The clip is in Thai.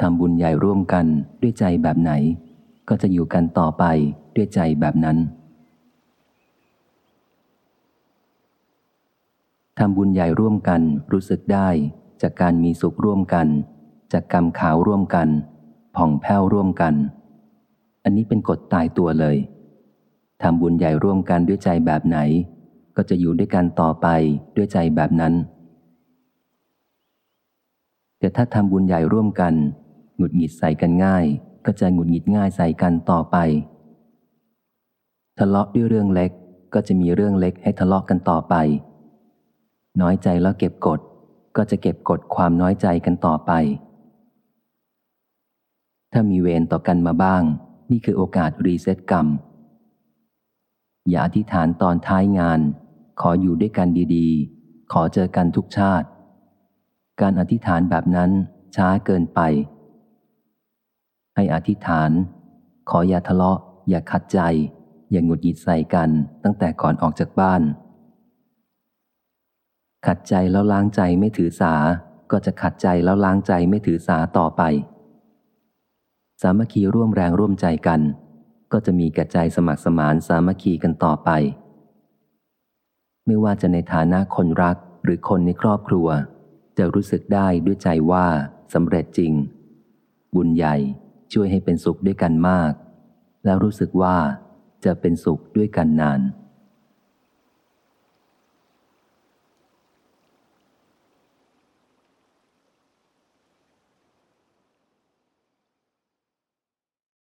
ทำบุญใหญ่ร่วมกันด้วยใจแบบไหน ก็จะอยู่กันต่อไปด้วยใจแบบนั้นทำบุญใหญ่ร่วมกันรู้สึกได้จากการมีสุขร่วมกัน จากกรรมขาวร่วมกัน ผ่องแผ้วร่วมกัน อันนี้เป็นกฎตายตัวเลยทำบุญใหญ่ร่วมกันด้วยใจแบบไหน ก็จะอยู่ด้วยกันต่อไปด้วยใจแบบนั้น แต่ถ้าทำบุญใหญ่ร่วมกัน หงุดหงิดใส่กันง่าย ก็จะหงุดหงิดง่ายใส่กันต่อไป ทะเลาะด้วยเรื่องเล็กก็จะมีเรื่องเล็กให้ทะเลาะกันต่อไป น้อยใจแล้วเก็บกด ก็จะเก็บกดความน้อยใจกันต่อไป ถ้ามีเวรต่อกันมาบ้าง นี่คือโอกาสรีเซ็ตกรรม อย่าอธิษฐานตอนท้ายงาน ขออยู่ด้วยกันดีๆ ขอเจอกันทุกชาติ การอธิษฐานแบบนั้นช้าเกินไป ให้อธิษฐาน ขออย่าทะเลาะ อย่าขัดใจ อย่างหงุดหงิดใส่กันตั้งแต่ก่อนออกจากบ้าน ขัดใจแล้วล้างใจไม่ถือสา ก็จะขัดใจแล้วล้างใจไม่ถือสาต่อไป สามัคคีร่วมแรงร่วมใจกัน ก็จะมีก่ใจสมัครสมานสามัคคีกันต่อไป ไม่ว่าจะในฐานะคนรักหรือคนในครอบครัว จะรู้สึกได้ด้วยใจว่าสำเร็จจริง บุญใหญ่ ช่วยให้เป็นสุขด้วยกันมาก แล้วรู้สึกว่าจะเป็นสุขด้วยกันนาน